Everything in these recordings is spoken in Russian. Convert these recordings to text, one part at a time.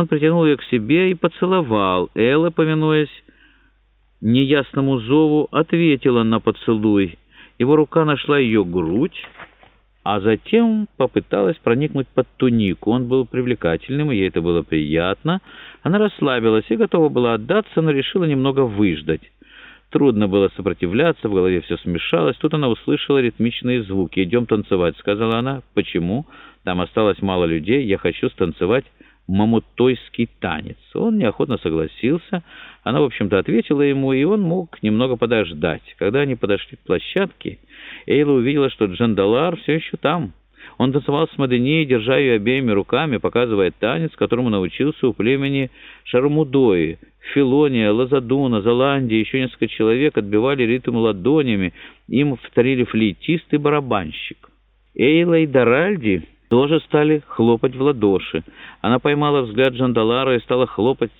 Он притянул ее к себе и поцеловал. Элла, повинуясь неясному зову, ответила на поцелуй. Его рука нашла ее грудь, а затем попыталась проникнуть под тунику. Он был привлекательным, и ей это было приятно. Она расслабилась и готова была отдаться, но решила немного выждать. Трудно было сопротивляться, в голове все смешалось. Тут она услышала ритмичные звуки. «Идем танцевать», — сказала она. «Почему? Там осталось мало людей. Я хочу станцевать мамутойский танец». Он неохотно согласился. Она, в общем-то, ответила ему, и он мог немного подождать. Когда они подошли к площадке, Эйла увидела, что Джандалар все еще там. Он танцевал с Мадени, держа ее обеими руками, показывая танец, которому научился у племени Шармудои. Филония, Лазадуна, Золандия, еще несколько человек отбивали ритм ладонями, им повторили флейтист и барабанщик. Эйла и Даральди тоже стали хлопать в ладоши. Она поймала взгляд Джандалара и стала хлопать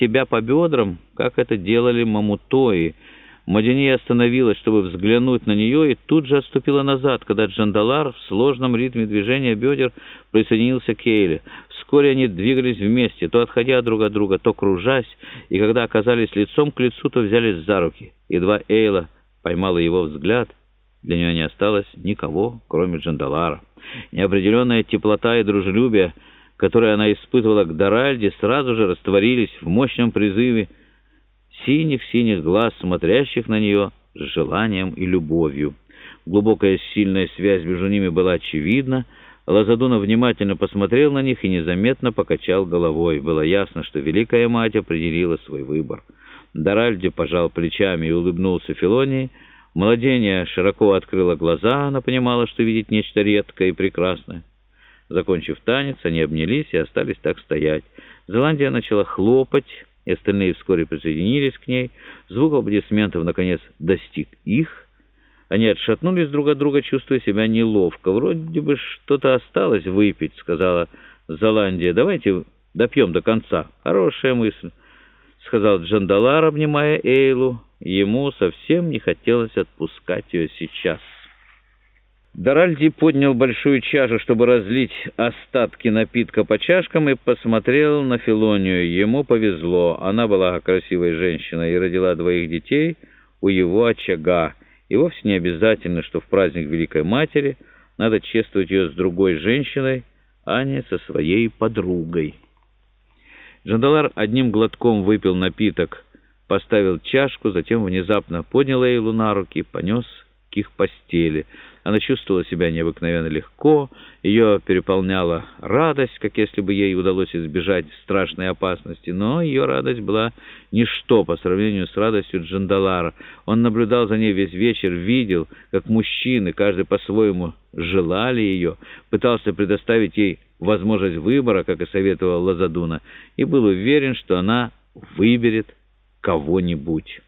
себя по бедрам, как это делали мамутои — Мадини остановилась, чтобы взглянуть на нее, и тут же отступила назад, когда Джандалар в сложном ритме движения бедер присоединился к Эйле. Вскоре они двигались вместе, то отходя друг от друга, то кружась, и когда оказались лицом к лицу, то взялись за руки. Едва Эйла поймала его взгляд, для нее не осталось никого, кроме Джандалара. Неопределенная теплота и дружелюбие, которые она испытывала к Доральде, сразу же растворились в мощном призыве синих-синих глаз, смотрящих на нее с желанием и любовью. Глубокая сильная связь между ними была очевидна. Лазадуна внимательно посмотрел на них и незаметно покачал головой. Было ясно, что Великая Мать определила свой выбор. Доральди пожал плечами и улыбнулся Филонии. Младение широко открыло глаза, она понимала, что видит нечто редкое и прекрасное. Закончив танец, они обнялись и остались так стоять. Зеландия начала хлопать, и остальные вскоре присоединились к ней. Звук аплодисментов, наконец, достиг их. Они отшатнулись друг от друга, чувствуя себя неловко. «Вроде бы что-то осталось выпить», — сказала Золандия. «Давайте допьем до конца». «Хорошая мысль», — сказал Джандалар, обнимая Эйлу. Ему совсем не хотелось отпускать ее сейчас. Доральди поднял большую чашу, чтобы разлить остатки напитка по чашкам, и посмотрел на Филонию. Ему повезло. Она была красивой женщиной и родила двоих детей у его очага. И вовсе не обязательно, что в праздник Великой Матери надо чествовать ее с другой женщиной, а не со своей подругой. Джандалар одним глотком выпил напиток, поставил чашку, затем внезапно поднял Эйлу на руки и понес к их постели — она чувствовала себя необыкновенно легко, ее переполняла радость, как если бы ей удалось избежать страшной опасности, но ее радость была ничто по сравнению с радостью Джандалара. Он наблюдал за ней весь вечер, видел, как мужчины, каждый по-своему, желали ее, пытался предоставить ей возможность выбора, как и советовал Лазадуна, и был уверен, что она выберет кого-нибудь.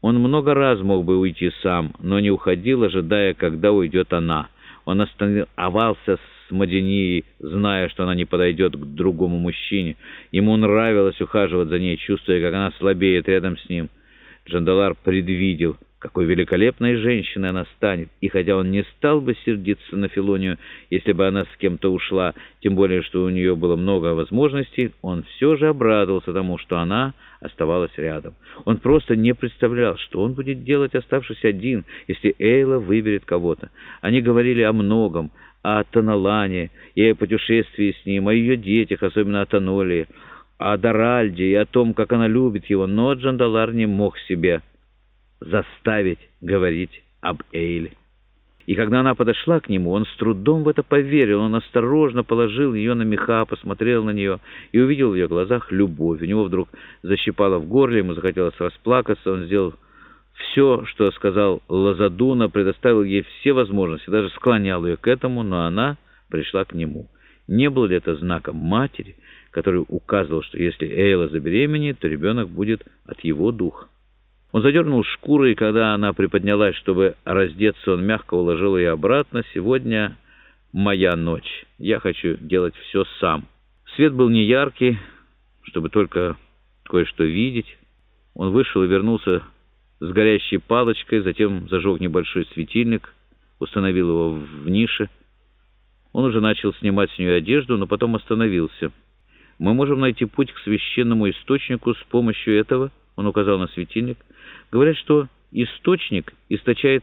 Он много раз мог бы уйти сам, но не уходил, ожидая, когда уйдет она. Он оставался с Маденией, зная, что она не подойдет к другому мужчине. Ему нравилось ухаживать за ней, чувствуя, как она слабеет рядом с ним. Джандалар предвидел, какой великолепной женщиной она станет, и хотя он не стал бы сердиться на Филонию, если бы она с кем-то ушла, тем более, что у нее было много возможностей, он все же обрадовался тому, что она оставалась рядом. Он просто не представлял, что он будет делать, оставшись один, если Эйла выберет кого-то. Они говорили о многом, о Таналане и о путешествии с ним, о ее детях, особенно о Танолии, о Даральде и о том, как она любит его, но Джандалар не мог себе заставить говорить об Эйле. И когда она подошла к нему, он с трудом в это поверил. Он осторожно положил ее на меха, посмотрел на нее и увидел в ее глазах любовь. У него вдруг защипало в горле, ему захотелось расплакаться. Он сделал все, что сказал Лазадуна, предоставил ей все возможности, даже склонял ее к этому, но она пришла к нему. Не было ли это знаком матери, который указывал, что если Эйла забеременеет, то ребенок будет от его духа? Он задернул шкуру, и когда она приподнялась, чтобы раздеться, он мягко уложил ее обратно. «Сегодня моя ночь. Я хочу делать все сам». Свет был не яркий, чтобы только кое-что видеть. Он вышел и вернулся с горящей палочкой, затем зажег небольшой светильник, установил его в нише. Он уже начал снимать с нее одежду, но потом остановился. Мы можем найти путь к священному источнику с помощью этого, он указал на светильник. Говорят, что источник источает,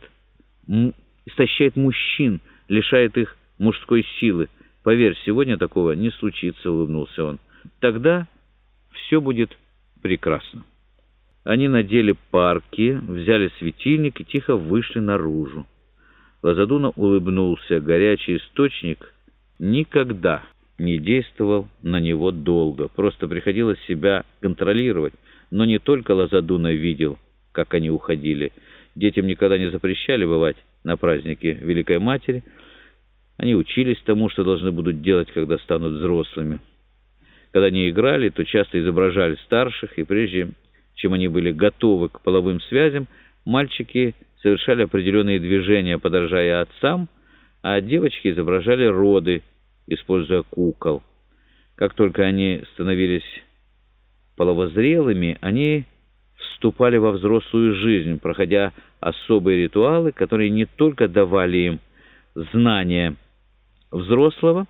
истощает мужчин, лишает их мужской силы. Поверь, сегодня такого не случится, улыбнулся он. Тогда все будет прекрасно. Они надели парки, взяли светильник и тихо вышли наружу. Лазадуна улыбнулся. Горячий источник никогда не действовал на него долго. Просто приходилось себя контролировать. Но не только Лазадуна видел, как они уходили. Детям никогда не запрещали бывать на празднике Великой Матери. Они учились тому, что должны будут делать, когда станут взрослыми. Когда они играли, то часто изображали старших, и прежде чем они были готовы к половым связям, мальчики совершали определенные движения, подражая отцам, а девочки изображали роды, используя кукол. Как только они становились половозрелыми, они вступали во взрослую жизнь, проходя особые ритуалы, которые не только давали им знания взрослого,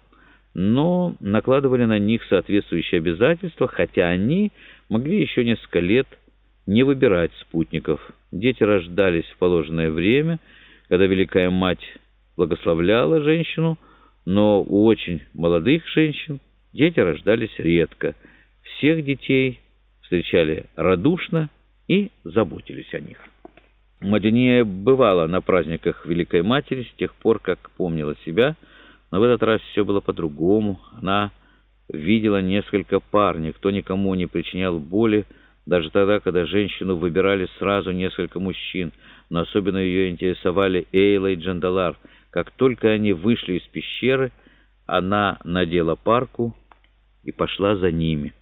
но накладывали на них соответствующие обязательства, хотя они могли еще несколько лет не выбирать спутников. Дети рождались в положенное время, когда Великая Мать благословляла женщину, но у очень молодых женщин дети рождались редко. Всех детей встречали радушно и заботились о них. Мадюния бывала на праздниках Великой Матери с тех пор, как помнила себя, но в этот раз все было по-другому. Она видела несколько пар, никто никому не причинял боли, даже тогда, когда женщину выбирали сразу несколько мужчин, но особенно ее интересовали Эйла и Джандалар. Как только они вышли из пещеры, она надела парку и пошла за ними.